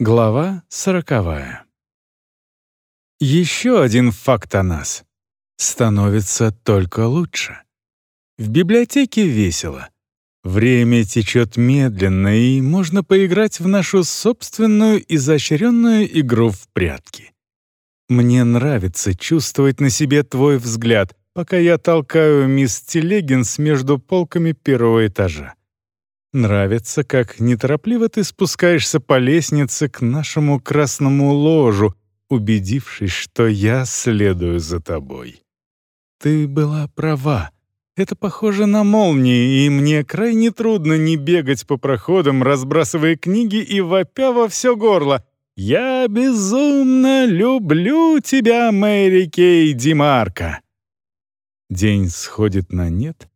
Глава сороковая. Еще один факт о нас. Становится только лучше. В библиотеке весело. Время течет медленно, и можно поиграть в нашу собственную изощренную игру в прятки. Мне нравится чувствовать на себе твой взгляд, пока я толкаю мисс Телегинс между полками первого этажа. Нравится, как неторопливо ты спускаешься по лестнице к нашему красному ложу, убедившись, что я следую за тобой. Ты была права. Это похоже на молнии, и мне крайне трудно не бегать по проходам, разбрасывая книги и вопя во все горло. «Я безумно люблю тебя, Мэри Кей Димарка!» День сходит на нет,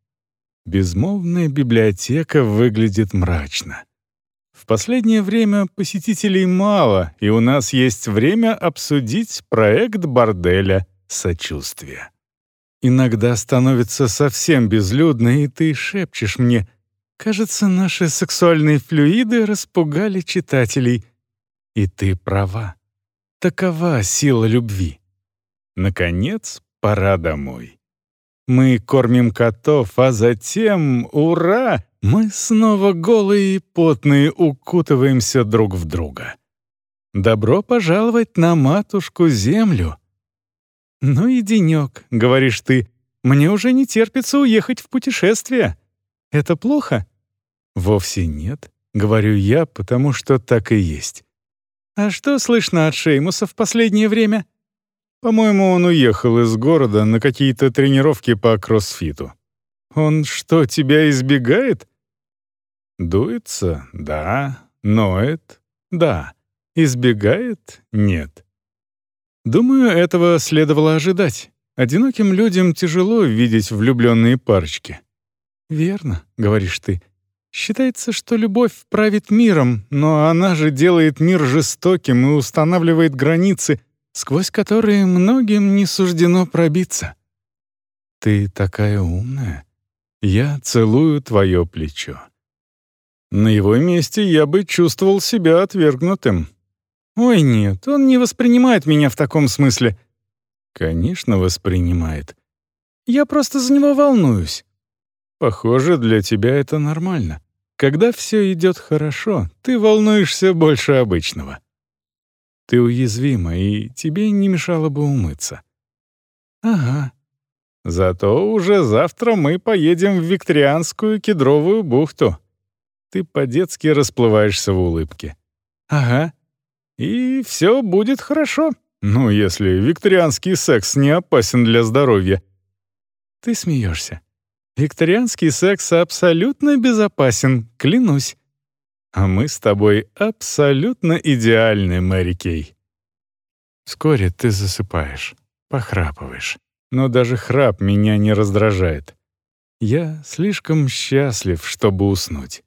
Безмолвная библиотека выглядит мрачно. В последнее время посетителей мало, и у нас есть время обсудить проект борделя «Сочувствие». Иногда становится совсем безлюдно, и ты шепчешь мне «Кажется, наши сексуальные флюиды распугали читателей». И ты права. Такова сила любви. Наконец, пора домой. Мы кормим котов, а затем, ура, мы снова голые и потные укутываемся друг в друга. Добро пожаловать на матушку-землю. Ну и денек, говоришь ты, мне уже не терпится уехать в путешествие. Это плохо? Вовсе нет, говорю я, потому что так и есть. А что слышно от Шеймуса в последнее время? По-моему, он уехал из города на какие-то тренировки по кроссфиту. Он что, тебя избегает? Дуется? Да. Ноет? Да. Избегает? Нет. Думаю, этого следовало ожидать. Одиноким людям тяжело видеть влюбленные парочки. «Верно», — говоришь ты. «Считается, что любовь правит миром, но она же делает мир жестоким и устанавливает границы, сквозь которые многим не суждено пробиться. Ты такая умная. Я целую твое плечо. На его месте я бы чувствовал себя отвергнутым. Ой, нет, он не воспринимает меня в таком смысле. Конечно, воспринимает. Я просто за него волнуюсь. Похоже, для тебя это нормально. Когда все идет хорошо, ты волнуешься больше обычного. Ты уязвима, и тебе не мешало бы умыться». «Ага». «Зато уже завтра мы поедем в Викторианскую кедровую бухту». Ты по-детски расплываешься в улыбке. «Ага». «И все будет хорошо, ну, если викторианский секс не опасен для здоровья». Ты смеешься. Викторианский секс абсолютно безопасен, клянусь. А мы с тобой абсолютно идеальны, Мэри Кей. Вскоре ты засыпаешь, похрапываешь. Но даже храп меня не раздражает. Я слишком счастлив, чтобы уснуть.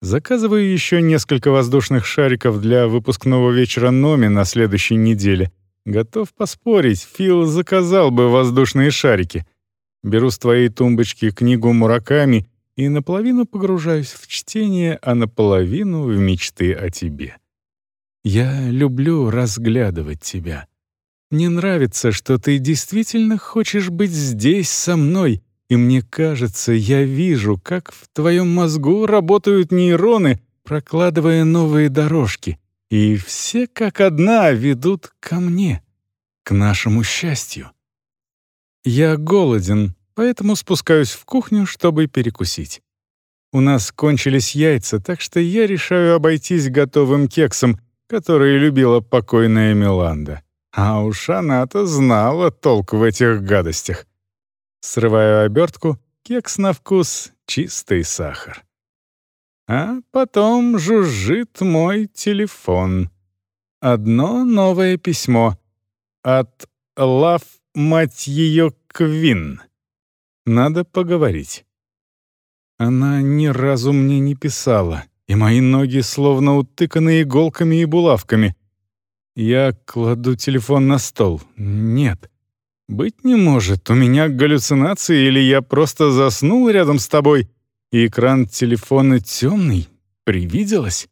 Заказываю еще несколько воздушных шариков для выпускного вечера Номи на следующей неделе. Готов поспорить, Фил заказал бы воздушные шарики. Беру с твоей тумбочки книгу Мураками и наполовину погружаюсь в чтение, а наполовину в мечты о тебе. Я люблю разглядывать тебя. Мне нравится, что ты действительно хочешь быть здесь со мной, и мне кажется, я вижу, как в твоем мозгу работают нейроны, прокладывая новые дорожки, и все как одна ведут ко мне, к нашему счастью. Я голоден, поэтому спускаюсь в кухню, чтобы перекусить. У нас кончились яйца, так что я решаю обойтись готовым кексом, который любила покойная Миланда. А уж она-то знала толк в этих гадостях. Срываю обертку, кекс на вкус — чистый сахар. А потом жужжит мой телефон. Одно новое письмо от Лав, мать ее, Квин. Надо поговорить. Она ни разу мне не писала, и мои ноги словно утыканы иголками и булавками. Я кладу телефон на стол. Нет. Быть не может. У меня галлюцинации или я просто заснул рядом с тобой, и экран телефона темный. Привиделось?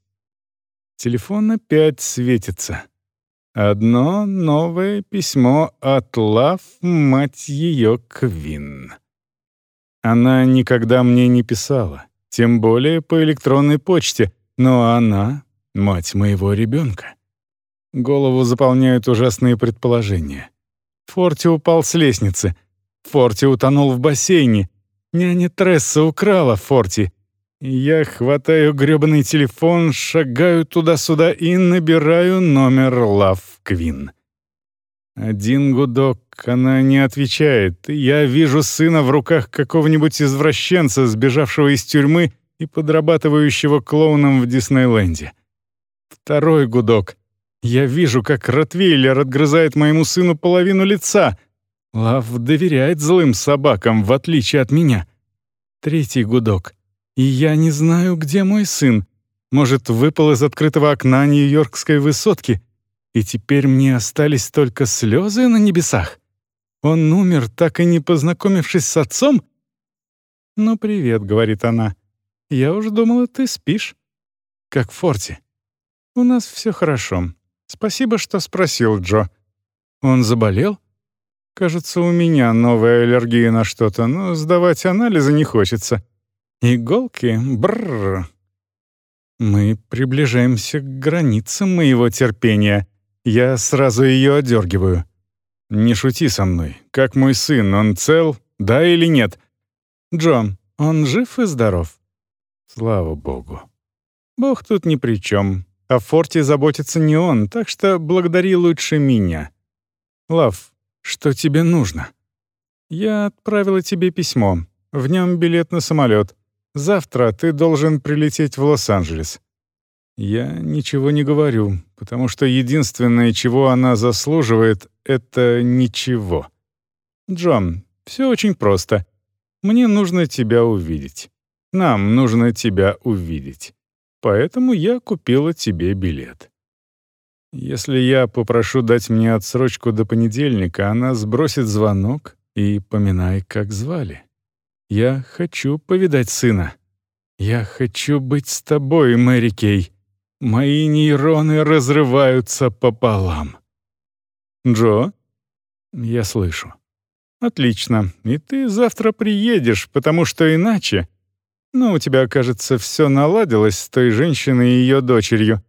Телефон опять светится. Одно новое письмо от Лав, мать ее, Квин. Она никогда мне не писала, тем более по электронной почте, но она — мать моего ребенка. Голову заполняют ужасные предположения. Форти упал с лестницы. Форти утонул в бассейне. Няня Тресса украла Форти. Я хватаю грёбаный телефон, шагаю туда-сюда и набираю номер Лав Квин. Один гудок, она не отвечает. Я вижу сына в руках какого-нибудь извращенца, сбежавшего из тюрьмы и подрабатывающего клоуном в Диснейленде. Второй гудок. Я вижу, как Ротвейлер отгрызает моему сыну половину лица. Лав доверяет злым собакам, в отличие от меня. Третий гудок. И я не знаю, где мой сын. Может, выпал из открытого окна Нью-Йоркской высотки, и теперь мне остались только слезы на небесах. Он умер, так и не познакомившись с отцом? «Ну, привет», — говорит она. «Я уж думала, ты спишь». «Как в форте». «У нас все хорошо. Спасибо, что спросил, Джо». «Он заболел?» «Кажется, у меня новая аллергия на что-то, но сдавать анализы не хочется». Иголки? Бррр. Мы приближаемся к границам моего терпения. Я сразу ее одергиваю. Не шути со мной. Как мой сын, он цел, да или нет? Джон, он жив и здоров? Слава богу. Бог тут ни при чем. О форте заботится не он, так что благодари лучше меня. Лав, что тебе нужно? Я отправила тебе письмо. В нем билет на самолет. Завтра ты должен прилететь в Лос-Анджелес». Я ничего не говорю, потому что единственное, чего она заслуживает, — это ничего. Джон, все очень просто. Мне нужно тебя увидеть. Нам нужно тебя увидеть. Поэтому я купила тебе билет. Если я попрошу дать мне отсрочку до понедельника, она сбросит звонок и поминай, как звали. Я хочу повидать сына. Я хочу быть с тобой, Мэри Кей. Мои нейроны разрываются пополам. Джо? Я слышу. Отлично. И ты завтра приедешь, потому что иначе... Ну, у тебя, кажется, все наладилось с той женщиной и ее дочерью.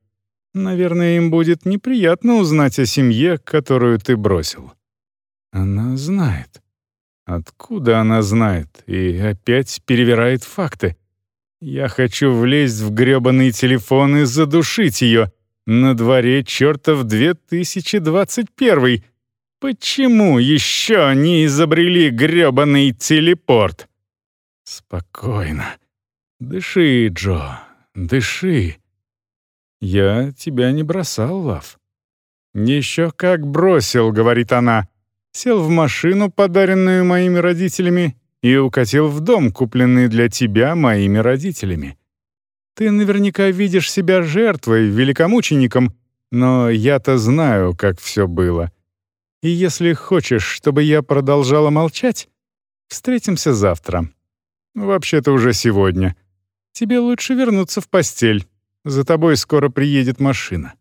Наверное, им будет неприятно узнать о семье, которую ты бросил. Она знает. Откуда она знает? И опять перевирает факты. Я хочу влезть в грёбаный телефон и задушить ее. На дворе чертов 2021. Почему еще не изобрели грёбаный телепорт? Спокойно. Дыши, Джо, дыши. Я тебя не бросал, Лав. Еще как бросил, говорит она сел в машину, подаренную моими родителями, и укатил в дом, купленный для тебя моими родителями. Ты наверняка видишь себя жертвой, великомучеником, но я-то знаю, как все было. И если хочешь, чтобы я продолжала молчать, встретимся завтра. Вообще-то уже сегодня. Тебе лучше вернуться в постель. За тобой скоро приедет машина.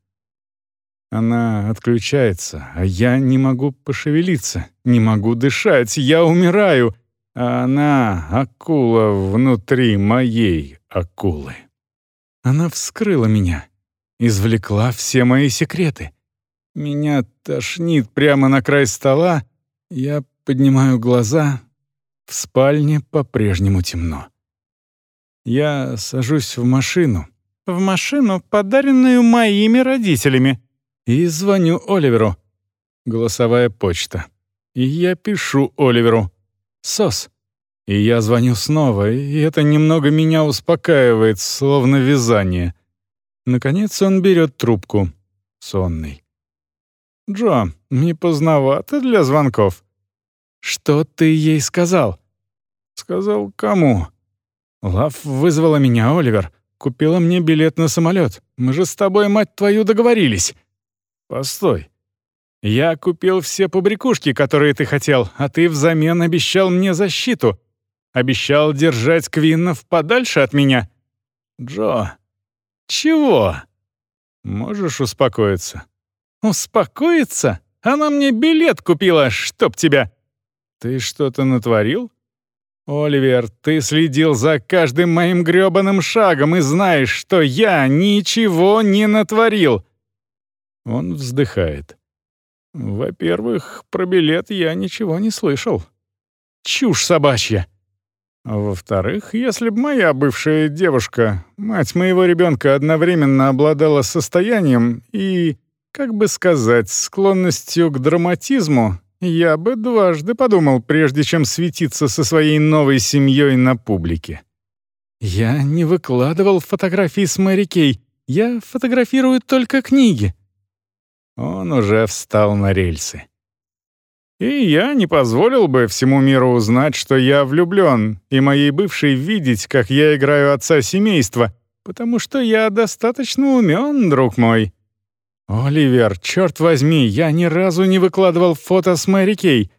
Она отключается, а я не могу пошевелиться, не могу дышать, я умираю, а она — акула внутри моей акулы. Она вскрыла меня, извлекла все мои секреты. Меня тошнит прямо на край стола, я поднимаю глаза, в спальне по-прежнему темно. Я сажусь в машину. В машину, подаренную моими родителями и звоню Оливеру. Голосовая почта. И я пишу Оливеру. «Сос». И я звоню снова, и это немного меня успокаивает, словно вязание. Наконец он берет трубку. Сонный. «Джо, не поздновато для звонков». «Что ты ей сказал?» «Сказал кому?» «Лав вызвала меня, Оливер. Купила мне билет на самолет. Мы же с тобой, мать твою, договорились». «Постой. Я купил все побрякушки, которые ты хотел, а ты взамен обещал мне защиту. Обещал держать Квиннов подальше от меня». «Джо, чего?» Можешь успокоиться?» «Успокоиться? Она мне билет купила, чтоб тебя!» «Ты что-то натворил?» «Оливер, ты следил за каждым моим грёбаным шагом и знаешь, что я ничего не натворил!» Он вздыхает. «Во-первых, про билет я ничего не слышал. Чушь собачья!» Во-вторых, если бы моя бывшая девушка, мать моего ребенка, одновременно обладала состоянием и, как бы сказать, склонностью к драматизму, я бы дважды подумал, прежде чем светиться со своей новой семьей на публике. Я не выкладывал фотографии с Мэри Кей, я фотографирую только книги. Он уже встал на рельсы. И я не позволил бы всему миру узнать, что я влюблен, и моей бывшей видеть, как я играю отца семейства, потому что я достаточно умен, друг мой. Оливер, черт возьми, я ни разу не выкладывал фото с Мэри Кей.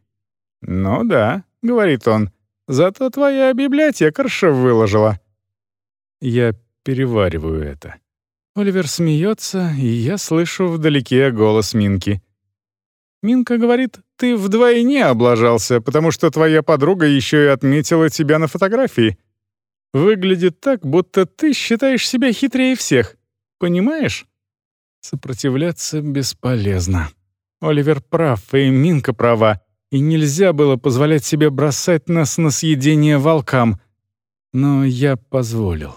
Ну да, говорит он, зато твоя библиотекарша выложила. Я перевариваю это. Оливер смеется, и я слышу вдалеке голос Минки. Минка говорит, ты вдвойне облажался, потому что твоя подруга еще и отметила тебя на фотографии. Выглядит так, будто ты считаешь себя хитрее всех. Понимаешь? Сопротивляться бесполезно. Оливер прав, и Минка права, и нельзя было позволять себе бросать нас на съедение волкам. Но я позволил.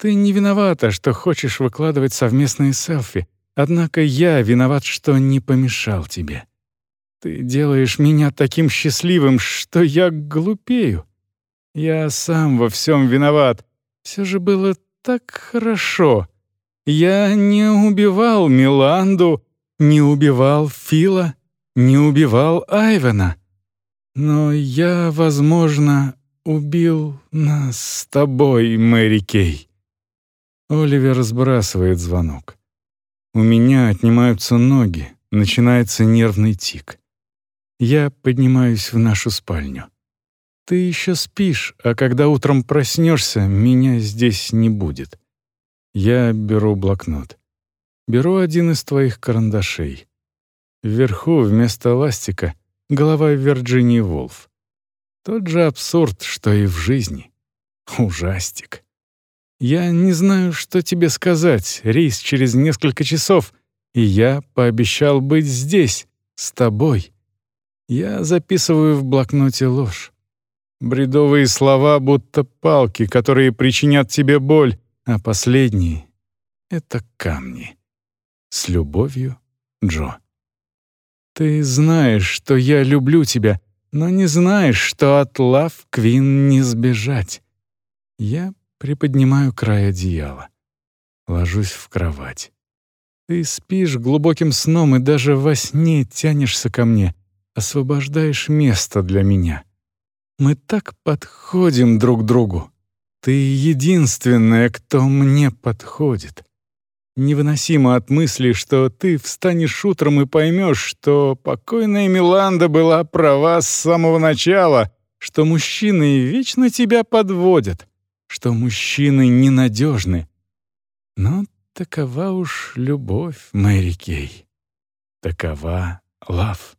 Ты не виновата, что хочешь выкладывать совместные селфи. Однако я виноват, что не помешал тебе. Ты делаешь меня таким счастливым, что я глупею. Я сам во всем виноват. Все же было так хорошо. Я не убивал Миланду, не убивал Фила, не убивал Айвена. Но я, возможно, убил нас с тобой, Мэри Кей. Оливер сбрасывает звонок. У меня отнимаются ноги, начинается нервный тик. Я поднимаюсь в нашу спальню. Ты еще спишь, а когда утром проснешься, меня здесь не будет. Я беру блокнот. Беру один из твоих карандашей. Вверху вместо ластика голова Вирджинии Волф. Тот же абсурд, что и в жизни. Ужастик. «Я не знаю, что тебе сказать. Рейс через несколько часов, и я пообещал быть здесь, с тобой». Я записываю в блокноте ложь. Бредовые слова будто палки, которые причинят тебе боль, а последние — это камни. С любовью, Джо. Ты знаешь, что я люблю тебя, но не знаешь, что от Лав Квин не сбежать. Я Приподнимаю край одеяла. Ложусь в кровать. Ты спишь глубоким сном и даже во сне тянешься ко мне, освобождаешь место для меня. Мы так подходим друг другу. Ты единственная, кто мне подходит. Невыносимо от мысли, что ты встанешь утром и поймешь, что покойная Миланда была права с самого начала, что мужчины вечно тебя подводят, что мужчины ненадежны. Но такова уж любовь, Мэри Кей. Такова лав.